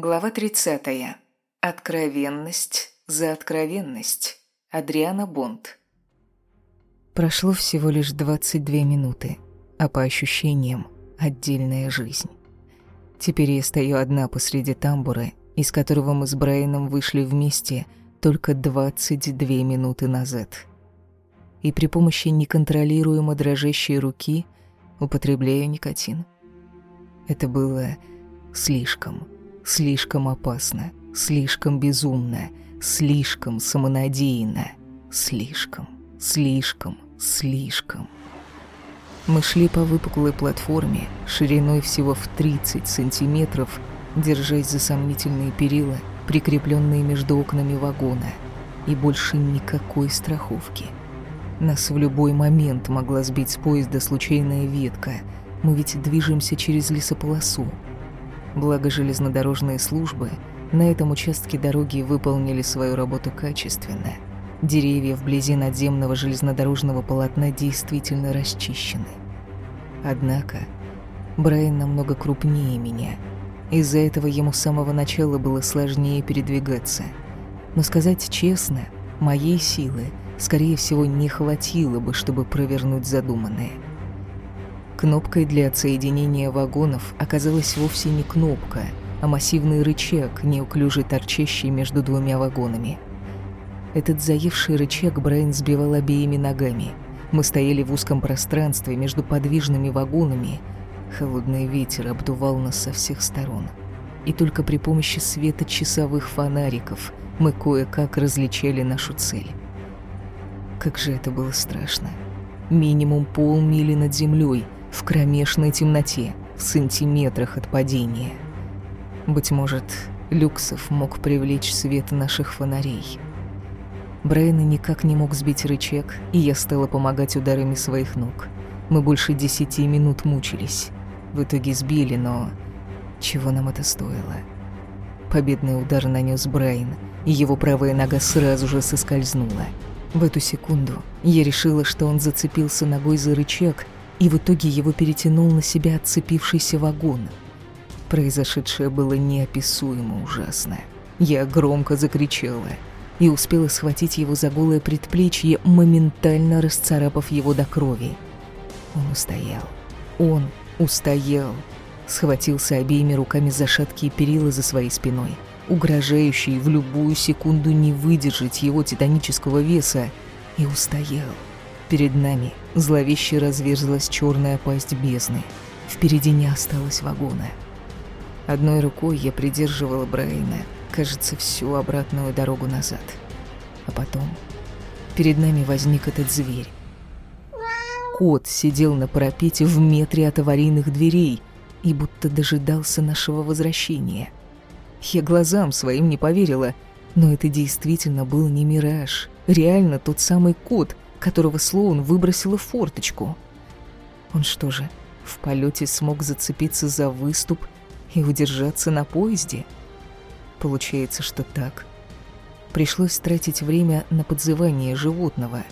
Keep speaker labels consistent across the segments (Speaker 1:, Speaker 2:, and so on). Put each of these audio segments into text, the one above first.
Speaker 1: Глава 30. Откровенность за откровенность. Адриана Бонд. Прошло всего лишь 22 минуты, а по ощущениям – отдельная жизнь. Теперь я стою одна посреди тамбура, из которого мы с Брайаном вышли вместе только 22 минуты назад. И при помощи неконтролируемо дрожащей руки употребляю никотин. Это было слишком Слишком опасно, слишком безумно, слишком самонадеянно, слишком, слишком, слишком. Мы шли по выпуклой платформе, шириной всего в 30 сантиметров, держась за сомнительные перила, прикрепленные между окнами вагона, и больше никакой страховки. Нас в любой момент могла сбить с поезда случайная ветка. Мы ведь движемся через лесополосу, Благо железнодорожные службы на этом участке дороги выполнили свою работу качественно. Деревья вблизи надземного железнодорожного полотна действительно расчищены. Однако Брайан намного крупнее меня. Из-за этого ему с самого начала было сложнее передвигаться. Но сказать честно, моей силы, скорее всего, не хватило бы, чтобы провернуть задуманное – Кнопкой для отсоединения вагонов оказалась вовсе не кнопка, а массивный рычаг, неуклюже торчащий между двумя вагонами. Этот заевший рычаг Брайан сбивал обеими ногами. Мы стояли в узком пространстве между подвижными вагонами. Холодный ветер обдувал нас со всех сторон. И только при помощи света часовых фонариков мы кое-как различали нашу цель. Как же это было страшно. Минимум полмили над землей — в кромешной темноте, в сантиметрах от падения. Быть может, Люксов мог привлечь свет наших фонарей. Брайана никак не мог сбить рычаг, и я стала помогать ударами своих ног. Мы больше десяти минут мучились. В итоге сбили, но... Чего нам это стоило? Победный удар нанес Брайан, и его правая нога сразу же соскользнула. В эту секунду я решила, что он зацепился ногой за рычаг и в итоге его перетянул на себя отцепившийся вагон. Произошедшее было неописуемо ужасно. Я громко закричала и успела схватить его за голое предплечье, моментально расцарапав его до крови. Он устоял. Он устоял. Схватился обеими руками за шаткие перила за своей спиной, угрожающие в любую секунду не выдержать его титанического веса, и устоял. Перед нами зловеще разверзлась черная пасть бездны. Впереди не осталось вагона. Одной рукой я придерживала Брайна, кажется, всю обратную дорогу назад. А потом перед нами возник этот зверь. Кот сидел на парапете в метре от аварийных дверей и будто дожидался нашего возвращения. Я глазам своим не поверила, но это действительно был не мираж. Реально тот самый кот — которого Слоун выбросила в форточку. Он что же, в полете смог зацепиться за выступ и удержаться на поезде? Получается, что так. Пришлось тратить время на подзывание животного,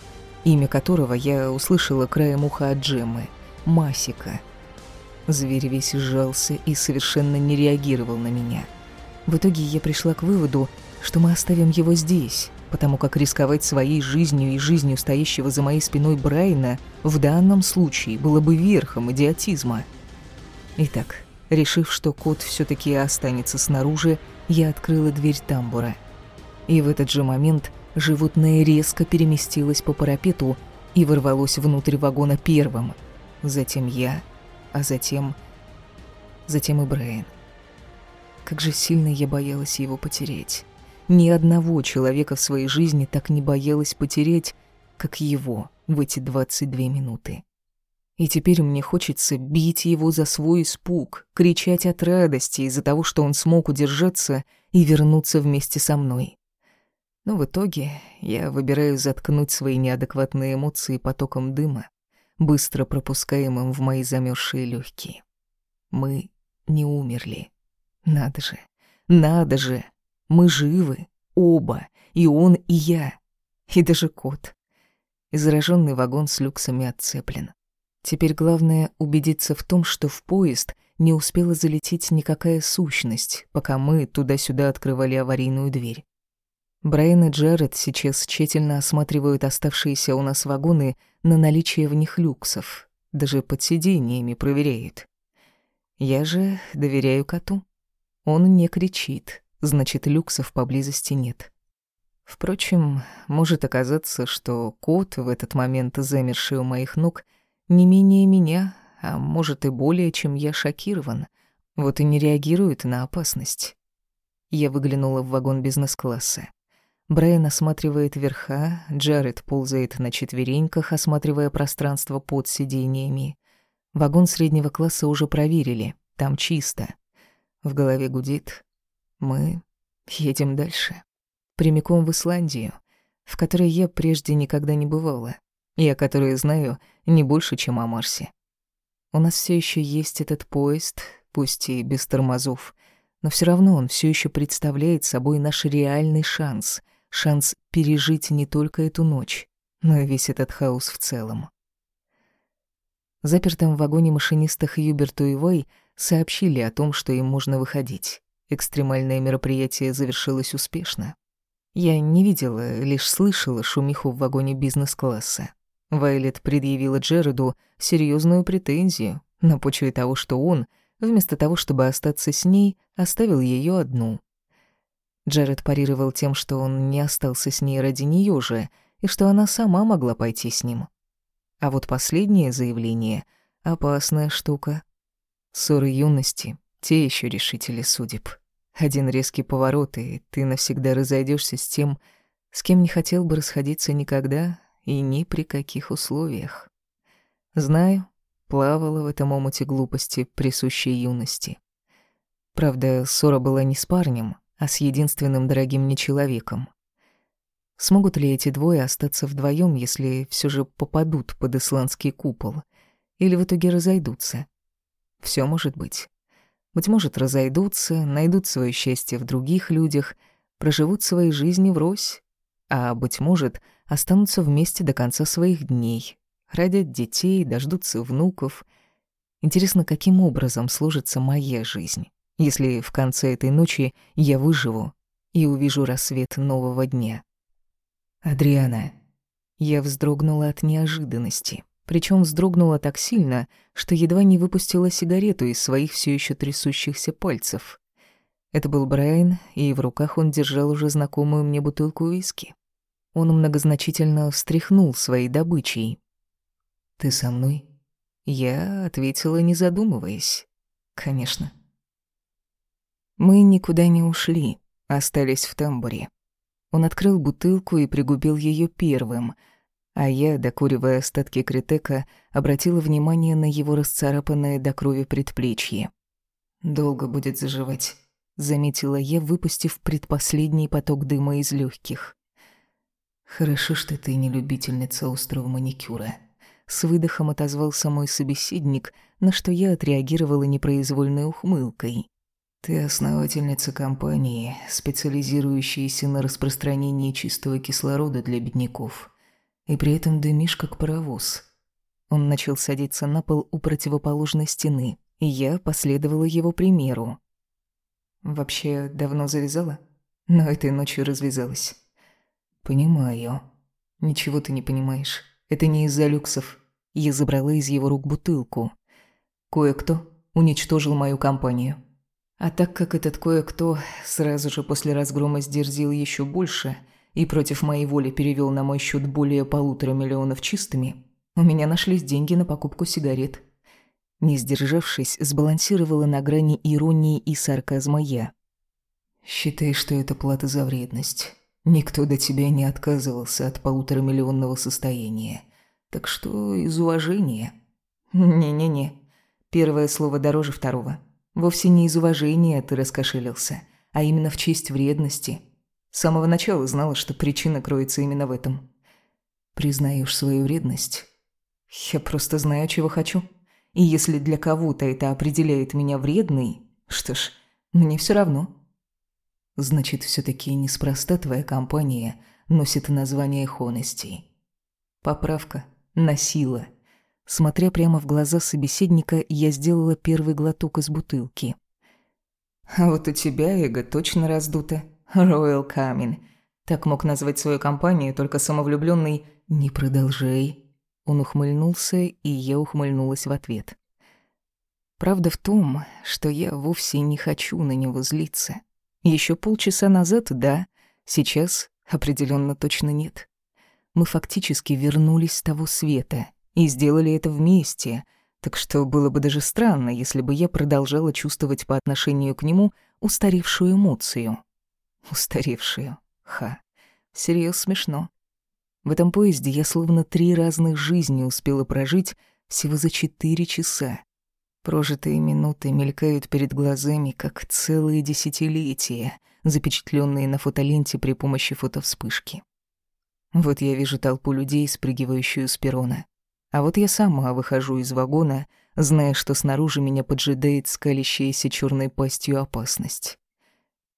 Speaker 1: имя которого я услышала краем уха от Джеммы — Масика. Зверь весь сжался и совершенно не реагировал на меня. В итоге я пришла к выводу, что мы оставим его здесь, потому как рисковать своей жизнью и жизнью стоящего за моей спиной Брайна в данном случае было бы верхом идиотизма. Итак, решив, что кот все таки останется снаружи, я открыла дверь тамбура. И в этот же момент животное резко переместилось по парапету и ворвалось внутрь вагона первым. Затем я, а затем... Затем и Брайан. Как же сильно я боялась его потерять. Ни одного человека в своей жизни так не боялась потерять, как его в эти 22 минуты. И теперь мне хочется бить его за свой испуг, кричать от радости из-за того, что он смог удержаться и вернуться вместе со мной. Но в итоге я выбираю заткнуть свои неадекватные эмоции потоком дыма, быстро пропускаемым в мои замерзшие легкие. Мы не умерли. Надо же, надо же. Мы живы, оба, и он, и я, и даже кот. И вагон с люксами отцеплен. Теперь главное убедиться в том, что в поезд не успела залететь никакая сущность, пока мы туда-сюда открывали аварийную дверь. Брайан и Джаред сейчас тщательно осматривают оставшиеся у нас вагоны на наличие в них люксов, даже под сиденьями проверяют. Я же доверяю коту. Он не кричит, значит, люксов поблизости нет. Впрочем, может оказаться, что кот в этот момент замерший у моих ног не менее меня, а может и более, чем я шокирован, вот и не реагирует на опасность. Я выглянула в вагон бизнес-класса. Брайан осматривает верха, Джаред ползает на четвереньках, осматривая пространство под сидениями. Вагон среднего класса уже проверили, там чисто. В голове гудит. Мы едем дальше прямиком в Исландию, в которой я прежде никогда не бывала, и о которой знаю не больше, чем о Марсе. У нас все еще есть этот поезд, пусть и без тормозов, но все равно он все еще представляет собой наш реальный шанс, шанс пережить не только эту ночь, но и весь этот хаос в целом. Запертым в вагоне машинистах Юберту и Вой сообщили о том, что им можно выходить. Экстремальное мероприятие завершилось успешно. Я не видела, лишь слышала шумиху в вагоне бизнес-класса. Вайлет предъявила Джереду серьезную претензию на почве того, что он, вместо того, чтобы остаться с ней, оставил ее одну. Джеред парировал тем, что он не остался с ней ради нее же, и что она сама могла пойти с ним. А вот последнее заявление — опасная штука. Ссоры юности — те еще решители судеб. Один резкий поворот, и ты навсегда разойдешься с тем, с кем не хотел бы расходиться никогда и ни при каких условиях. Знаю, плавала в этом омуте глупости, присущей юности. Правда, ссора была не с парнем, а с единственным дорогим мне человеком. Смогут ли эти двое остаться вдвоем, если все же попадут под исландский купол? Или в итоге разойдутся? Все может быть. Быть может, разойдутся, найдут свое счастье в других людях, проживут свои жизни врозь, а, быть может, останутся вместе до конца своих дней, родят детей, дождутся внуков. Интересно, каким образом сложится моя жизнь, если в конце этой ночи я выживу и увижу рассвет нового дня. Адриана. Я вздрогнула от неожиданности. Причем вздрогнула так сильно, что едва не выпустила сигарету из своих все еще трясущихся пальцев. Это был Брайан, и в руках он держал уже знакомую мне бутылку виски. Он многозначительно встряхнул своей добычей. «Ты со мной?» Я ответила, не задумываясь. «Конечно». Мы никуда не ушли, остались в тамбуре. Он открыл бутылку и пригубил ее первым — а я, докуривая остатки критека, обратила внимание на его расцарапанное до крови предплечье. «Долго будет заживать», — заметила я, выпустив предпоследний поток дыма из легких. «Хорошо, что ты не любительница острого маникюра», — с выдохом отозвался мой собеседник, на что я отреагировала непроизвольной ухмылкой. «Ты основательница компании, специализирующейся на распространении чистого кислорода для бедняков» и при этом дымишь, как паровоз. Он начал садиться на пол у противоположной стены, и я последовала его примеру. Вообще, давно завязала? Но этой ночью развязалась. Понимаю. Ничего ты не понимаешь. Это не из-за люксов. Я забрала из его рук бутылку. Кое-кто уничтожил мою компанию. А так как этот кое-кто сразу же после разгрома сдерзил еще больше – и против моей воли перевел на мой счет более полутора миллионов чистыми, у меня нашлись деньги на покупку сигарет. Не сдержавшись, сбалансировала на грани иронии и сарказма я. «Считай, что это плата за вредность. Никто до тебя не отказывался от полуторамиллионного состояния. Так что из уважения...» «Не-не-не. Первое слово дороже второго. Вовсе не из уважения ты раскошелился, а именно в честь вредности. С самого начала знала, что причина кроется именно в этом. Признаешь свою вредность? Я просто знаю, чего хочу. И если для кого-то это определяет меня вредной, что ж, мне все равно. Значит, все таки неспроста твоя компания носит название Хонести. Поправка на сила. Смотря прямо в глаза собеседника, я сделала первый глоток из бутылки. «А вот у тебя эго точно раздуто. Royal Камин. Так мог назвать свою компанию только самовлюбленный «Не продолжай». Он ухмыльнулся, и я ухмыльнулась в ответ. Правда в том, что я вовсе не хочу на него злиться. Еще полчаса назад — да, сейчас определенно точно нет. Мы фактически вернулись с того света и сделали это вместе, так что было бы даже странно, если бы я продолжала чувствовать по отношению к нему устаревшую эмоцию. Устаревшую. Ха. Серьёзно смешно. В этом поезде я словно три разных жизни успела прожить всего за четыре часа. Прожитые минуты мелькают перед глазами, как целые десятилетия, запечатленные на фотоленте при помощи фотовспышки. Вот я вижу толпу людей, спрыгивающую с перрона. А вот я сама выхожу из вагона, зная, что снаружи меня поджидает скалящаяся черной пастью опасность.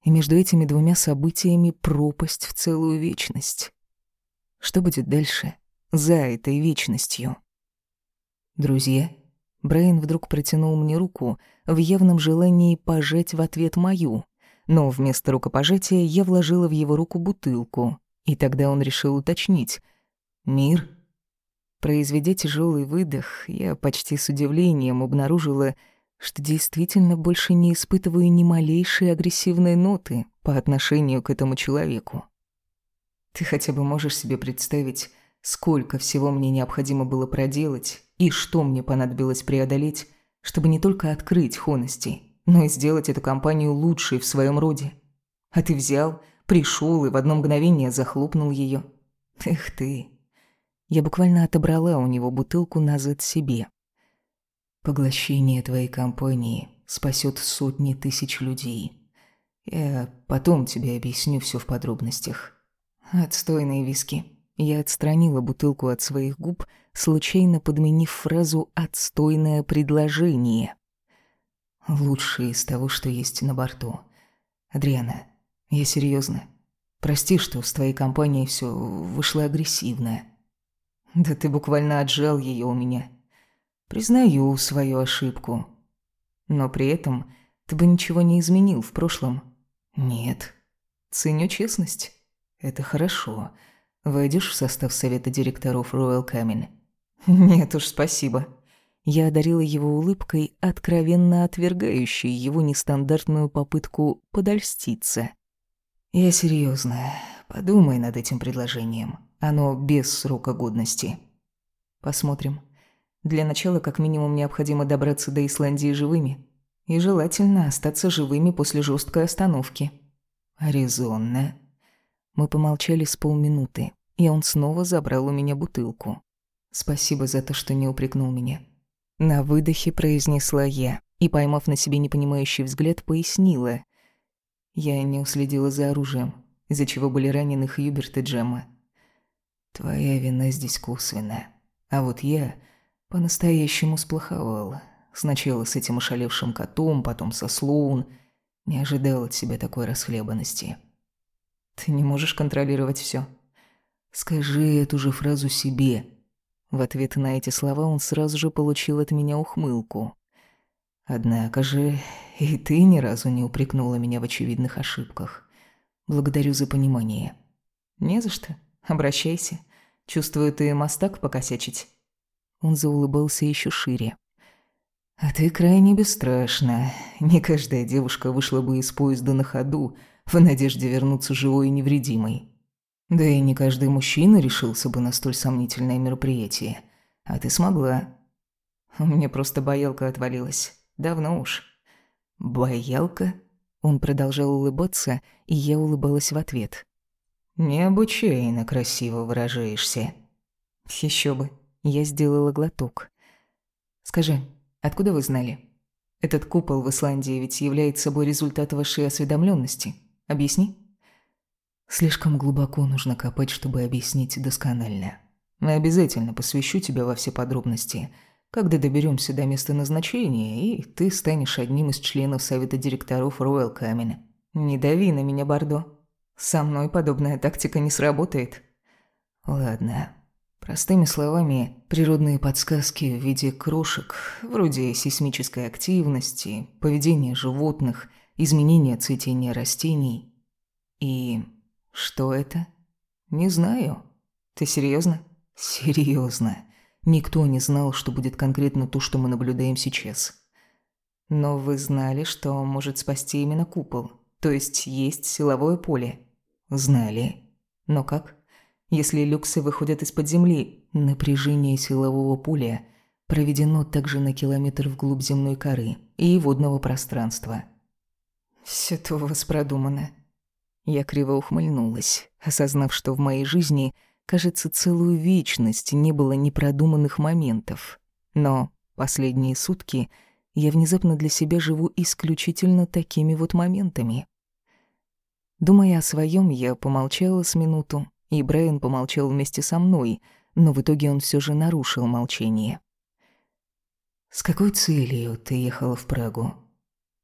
Speaker 1: И между этими двумя событиями пропасть в целую вечность. Что будет дальше, за этой вечностью? Друзья, Брайан вдруг протянул мне руку в явном желании пожать в ответ мою, но вместо рукопожатия я вложила в его руку бутылку, и тогда он решил уточнить. «Мир?» Произведя тяжелый выдох, я почти с удивлением обнаружила, что действительно больше не испытываю ни малейшей агрессивной ноты по отношению к этому человеку. Ты хотя бы можешь себе представить, сколько всего мне необходимо было проделать и что мне понадобилось преодолеть, чтобы не только открыть Хонести, но и сделать эту компанию лучшей в своем роде. А ты взял, пришел и в одно мгновение захлопнул ее. Эх ты. Я буквально отобрала у него бутылку назад себе. Поглощение твоей компании спасет сотни тысяч людей. Я потом тебе объясню все в подробностях. Отстойные виски. Я отстранила бутылку от своих губ, случайно подменив фразу «отстойное предложение». Лучшее из того, что есть на борту. Адриана, я серьезно. Прости, что с твоей компанией все вышло агрессивно. Да ты буквально отжал ее у меня. Признаю свою ошибку. Но при этом ты бы ничего не изменил в прошлом. Нет. Ценю честность. Это хорошо. Войдешь в состав совета директоров Royal Камин? Нет уж, спасибо. Я одарила его улыбкой, откровенно отвергающей его нестандартную попытку подольститься. Я серьезно. Подумай над этим предложением. Оно без срока годности. Посмотрим. Для начала, как минимум, необходимо добраться до Исландии живыми. И желательно остаться живыми после жесткой остановки. Резонно. Мы помолчали с полминуты, и он снова забрал у меня бутылку. Спасибо за то, что не упрекнул меня. На выдохе произнесла я и, поймав на себе непонимающий взгляд, пояснила. Я не уследила за оружием, из-за чего были ранены Хьюберт и Джемма. Твоя вина здесь косвенная. А вот я по-настоящему сплоховал. Сначала с этим ошалевшим котом, потом со Слоун. Не ожидал от себя такой расхлебанности. Ты не можешь контролировать все. Скажи эту же фразу себе. В ответ на эти слова он сразу же получил от меня ухмылку. Однако же и ты ни разу не упрекнула меня в очевидных ошибках. Благодарю за понимание. Не за что. Обращайся. Чувствую, ты мастак покосячить. Он заулыбался еще шире. А ты крайне бесстрашна. Не каждая девушка вышла бы из поезда на ходу, в надежде вернуться живой и невредимой. Да и не каждый мужчина решился бы на столь сомнительное мероприятие. А ты смогла. У меня просто боялка отвалилась. Давно уж. Боялка? Он продолжал улыбаться, и я улыбалась в ответ. Необычайно красиво выражаешься. Еще бы. Я сделала глоток. Скажи, откуда вы знали? Этот купол в Исландии ведь является собой результат вашей осведомленности. Объясни. Слишком глубоко нужно копать, чтобы объяснить досконально. Я обязательно посвящу тебя во все подробности, когда доберемся до места назначения, и ты станешь одним из членов совета директоров Роyal Камин. Не дави на меня, Бордо. Со мной подобная тактика не сработает. Ладно, Простыми словами, природные подсказки в виде крошек, вроде сейсмической активности, поведения животных, изменения цветения растений. И что это? Не знаю. Ты серьезно? Серьезно. Никто не знал, что будет конкретно то, что мы наблюдаем сейчас. Но вы знали, что может спасти именно купол. То есть есть силовое поле. Знали. Но как? Если люксы выходят из-под земли, напряжение силового поля проведено также на километр вглубь земной коры и водного пространства. Все то у вас продумано. Я криво ухмыльнулась, осознав, что в моей жизни, кажется, целую вечность не было непродуманных моментов. Но последние сутки я внезапно для себя живу исключительно такими вот моментами. Думая о своем, я помолчала с минуту, и Брайан помолчал вместе со мной, но в итоге он все же нарушил молчание. «С какой целью ты ехала в Прагу?»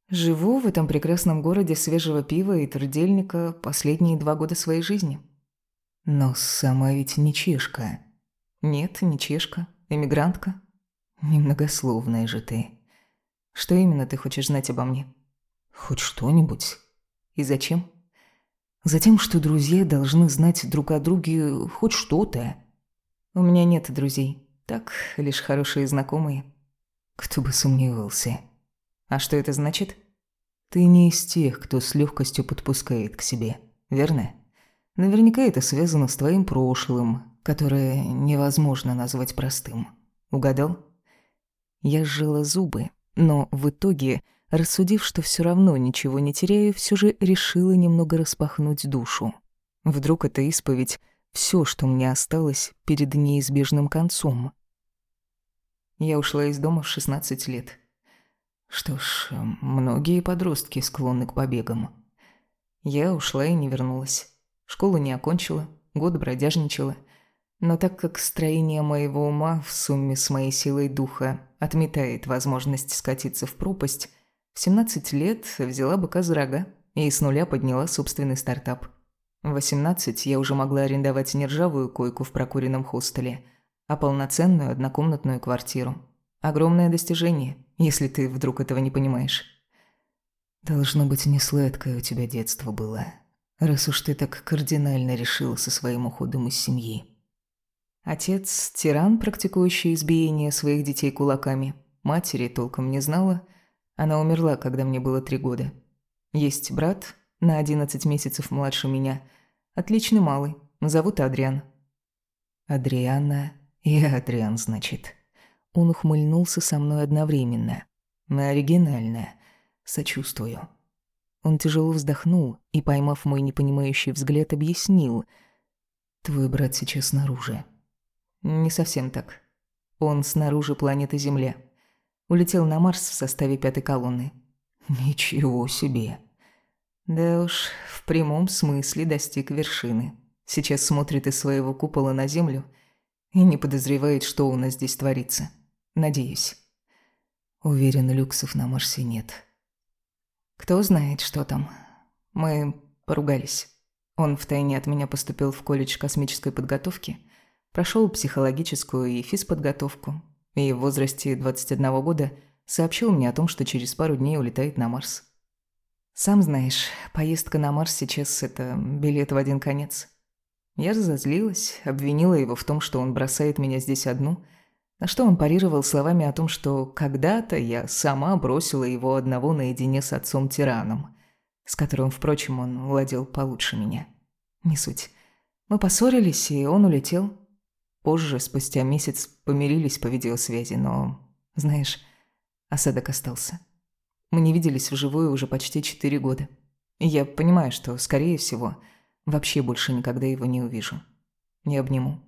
Speaker 1: «Живу в этом прекрасном городе свежего пива и трудельника последние два года своей жизни». «Но сама ведь не чешка». «Нет, не чешка. Эмигрантка». «Немногословная же ты». «Что именно ты хочешь знать обо мне?» «Хоть что-нибудь». «И зачем?» Затем, что друзья должны знать друг о друге хоть что-то. У меня нет друзей. Так, лишь хорошие знакомые. Кто бы сомневался. А что это значит? Ты не из тех, кто с легкостью подпускает к себе, верно? Наверняка это связано с твоим прошлым, которое невозможно назвать простым. Угадал? Я сжала зубы, но в итоге Рассудив, что все равно ничего не теряю, все же решила немного распахнуть душу. Вдруг это исповедь — все, что мне осталось перед неизбежным концом. Я ушла из дома в 16 лет. Что ж, многие подростки склонны к побегам. Я ушла и не вернулась. Школу не окончила, год бродяжничала. Но так как строение моего ума в сумме с моей силой духа отметает возможность скатиться в пропасть — в 17 лет взяла быка за рога и с нуля подняла собственный стартап. В 18 я уже могла арендовать не ржавую койку в прокуренном хостеле, а полноценную однокомнатную квартиру. Огромное достижение, если ты вдруг этого не понимаешь. Должно быть, не сладкое у тебя детство было, раз уж ты так кардинально решила со своим уходом из семьи. Отец – тиран, практикующий избиение своих детей кулаками. Матери толком не знала – она умерла, когда мне было три года. Есть брат, на одиннадцать месяцев младше меня. Отличный малый, зовут Адриан. Адриана и Адриан, значит. Он ухмыльнулся со мной одновременно. Оригинально. Сочувствую. Он тяжело вздохнул и, поймав мой непонимающий взгляд, объяснил. «Твой брат сейчас снаружи». «Не совсем так. Он снаружи планеты Земля. Улетел на Марс в составе пятой колонны. Ничего себе. Да уж, в прямом смысле достиг вершины. Сейчас смотрит из своего купола на Землю и не подозревает, что у нас здесь творится. Надеюсь. Уверен, люксов на Марсе нет. Кто знает, что там. Мы поругались. Он втайне от меня поступил в колледж космической подготовки, прошел психологическую и физподготовку, и в возрасте 21 года сообщил мне о том, что через пару дней улетает на Марс. Сам знаешь, поездка на Марс сейчас – это билет в один конец. Я разозлилась, обвинила его в том, что он бросает меня здесь одну, на что он парировал словами о том, что когда-то я сама бросила его одного наедине с отцом-тираном, с которым, впрочем, он владел получше меня. Не суть. Мы поссорились, и он улетел. Позже, спустя месяц, помирились по видеосвязи, но, знаешь, осадок остался. Мы не виделись вживую уже почти четыре года. Я понимаю, что, скорее всего, вообще больше никогда его не увижу. Не обниму.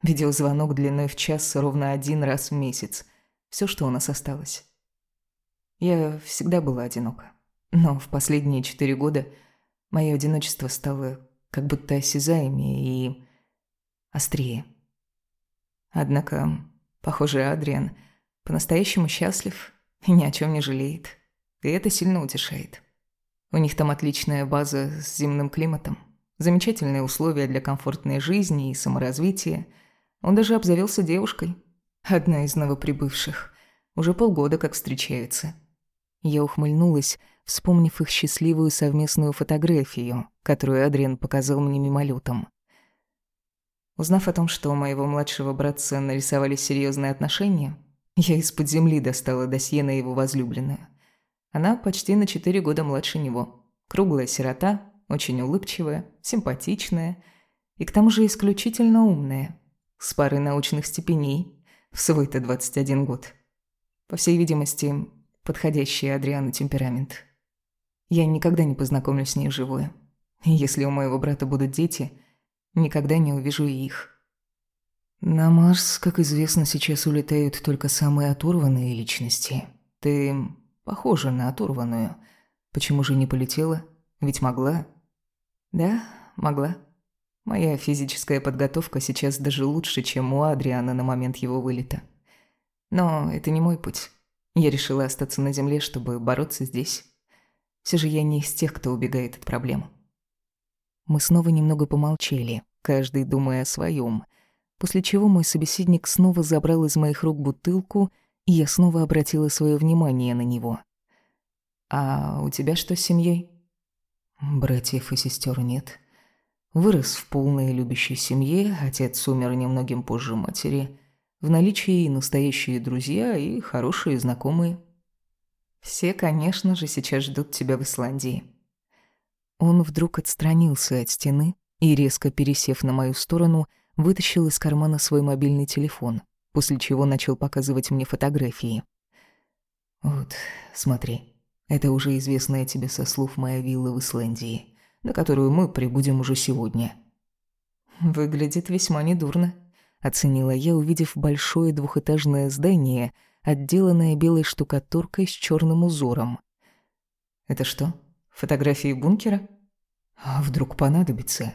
Speaker 1: Видеозвонок длиной в час ровно один раз в месяц. Все, что у нас осталось. Я всегда была одинока. Но в последние четыре года мое одиночество стало как будто осязаемее и острее. Однако, похоже, Адриан по-настоящему счастлив и ни о чем не жалеет. И это сильно утешает. У них там отличная база с земным климатом, замечательные условия для комфортной жизни и саморазвития, Он даже обзавелся девушкой. Одна из новоприбывших. Уже полгода как встречаются. Я ухмыльнулась, вспомнив их счастливую совместную фотографию, которую Адриан показал мне мимолетом. Узнав о том, что у моего младшего братца нарисовались серьезные отношения, я из-под земли достала досье на его возлюбленную. Она почти на четыре года младше него. Круглая сирота, очень улыбчивая, симпатичная и к тому же исключительно умная, с парой научных степеней в свой-то 21 год. По всей видимости, подходящий Адриану темперамент. Я никогда не познакомлюсь с ней вживую. Если у моего брата будут дети, никогда не увижу их. На Марс, как известно, сейчас улетают только самые оторванные личности. Ты похожа на оторванную. Почему же не полетела? Ведь могла. Да, могла. Моя физическая подготовка сейчас даже лучше, чем у Адриана на момент его вылета. Но это не мой путь. Я решила остаться на Земле, чтобы бороться здесь. Все же я не из тех, кто убегает от проблем. Мы снова немного помолчали, каждый думая о своем, после чего мой собеседник снова забрал из моих рук бутылку, и я снова обратила свое внимание на него. «А у тебя что с семьей? Братьев и сестер нет. Вырос в полной любящей семье, отец умер немногим позже матери. В наличии и настоящие друзья, и хорошие знакомые. Все, конечно же, сейчас ждут тебя в Исландии. Он вдруг отстранился от стены и, резко пересев на мою сторону, вытащил из кармана свой мобильный телефон, после чего начал показывать мне фотографии. «Вот, смотри». Это уже известная тебе со слов моя вилла в Исландии, на которую мы прибудем уже сегодня. Выглядит весьма недурно, оценила я, увидев большое двухэтажное здание, отделанное белой штукатуркой с черным узором. Это что? Фотографии бункера? А вдруг понадобится?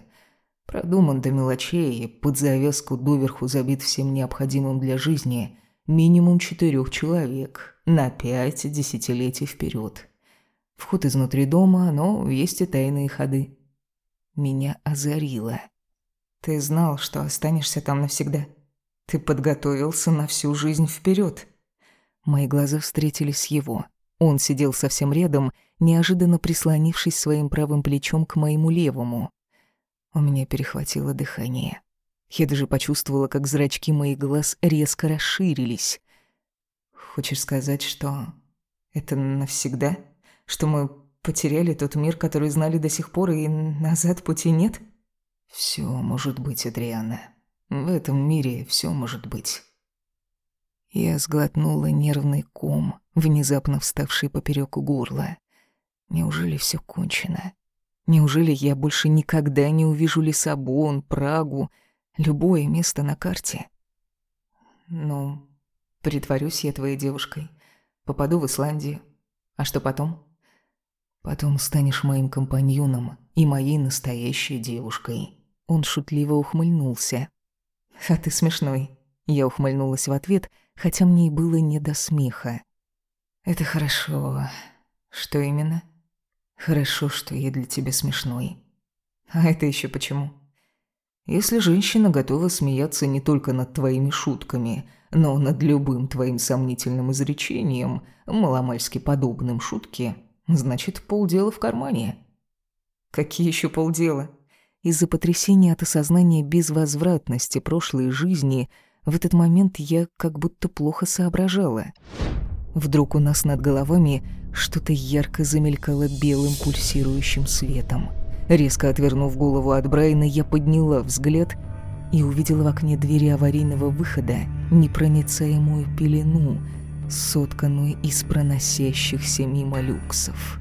Speaker 1: Продуман до мелочей и под завязку доверху забит всем необходимым для жизни минимум четырех человек на пять десятилетий вперед. Вход изнутри дома, но есть и тайные ходы. Меня озарило. Ты знал, что останешься там навсегда. Ты подготовился на всю жизнь вперед. Мои глаза встретились с его. Он сидел совсем рядом, неожиданно прислонившись своим правым плечом к моему левому. У меня перехватило дыхание. Я даже почувствовала, как зрачки моих глаз резко расширились. Хочешь сказать, что это навсегда? Что мы потеряли тот мир, который знали до сих пор, и назад пути нет? Все может быть, Адриана. В этом мире все может быть. Я сглотнула нервный ком, внезапно вставший поперек горла. Неужели все кончено? Неужели я больше никогда не увижу Лиссабон, Прагу, любое место на карте? Ну, Притворюсь я твоей девушкой. Попаду в Исландию. А что потом? Потом станешь моим компаньоном и моей настоящей девушкой. Он шутливо ухмыльнулся. А ты смешной. Я ухмыльнулась в ответ, хотя мне и было не до смеха. Это хорошо. Что именно? Хорошо, что я для тебя смешной. А это еще почему? Если женщина готова смеяться не только над твоими шутками, но над любым твоим сомнительным изречением, маломальски подобным шутке, значит, полдела в кармане. Какие еще полдела? Из-за потрясения от осознания безвозвратности прошлой жизни в этот момент я как будто плохо соображала. Вдруг у нас над головами что-то ярко замелькало белым пульсирующим светом. Резко отвернув голову от Брайана, я подняла взгляд и увидела в окне двери аварийного выхода непроницаемую пелену, сотканную из проносящихся мимо люксов.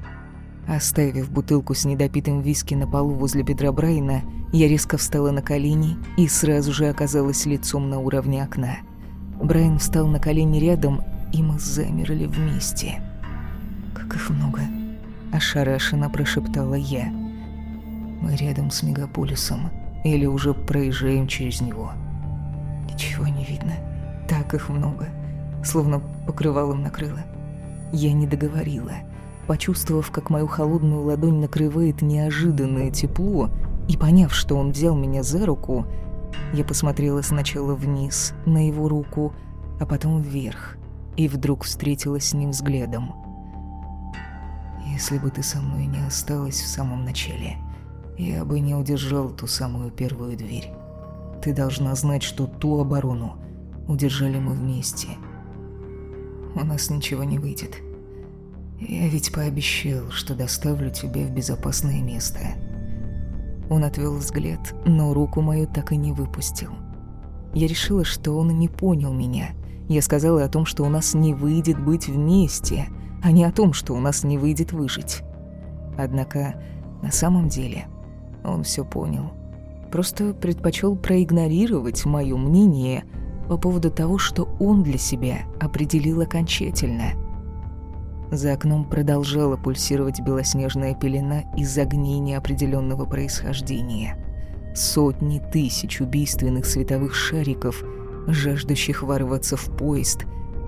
Speaker 1: Оставив бутылку с недопитым виски на полу возле бедра Брайана, я резко встала на колени и сразу же оказалась лицом на уровне окна. Брайан встал на колени рядом, и мы замерли вместе. «Как их много!» – ошарашенно прошептала я – мы рядом с мегаполисом или уже проезжаем через него. Ничего не видно. Так их много. Словно покрывалом накрыло. Я не договорила. Почувствовав, как мою холодную ладонь накрывает неожиданное тепло, и поняв, что он взял меня за руку, Я посмотрела сначала вниз, на его руку, а потом вверх, и вдруг встретилась с ним взглядом. «Если бы ты со мной не осталась в самом начале, я бы не удержал ту самую первую дверь. Ты должна знать, что ту оборону удержали мы вместе. У нас ничего не выйдет. Я ведь пообещал, что доставлю тебя в безопасное место». Он отвел взгляд, но руку мою так и не выпустил. Я решила, что он не понял меня. Я сказала о том, что у нас не выйдет быть вместе, а не о том, что у нас не выйдет выжить. Однако на самом деле он все понял. Просто предпочел проигнорировать мое мнение по поводу того, что он для себя определил окончательно – за окном продолжала пульсировать белоснежная пелена из огней неопределенного происхождения. Сотни тысяч убийственных световых шариков, жаждущих ворваться в поезд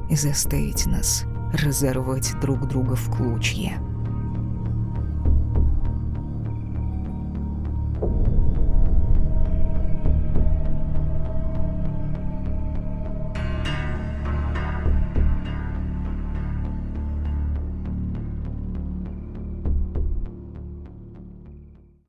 Speaker 1: и заставить нас разорвать друг друга в клочья.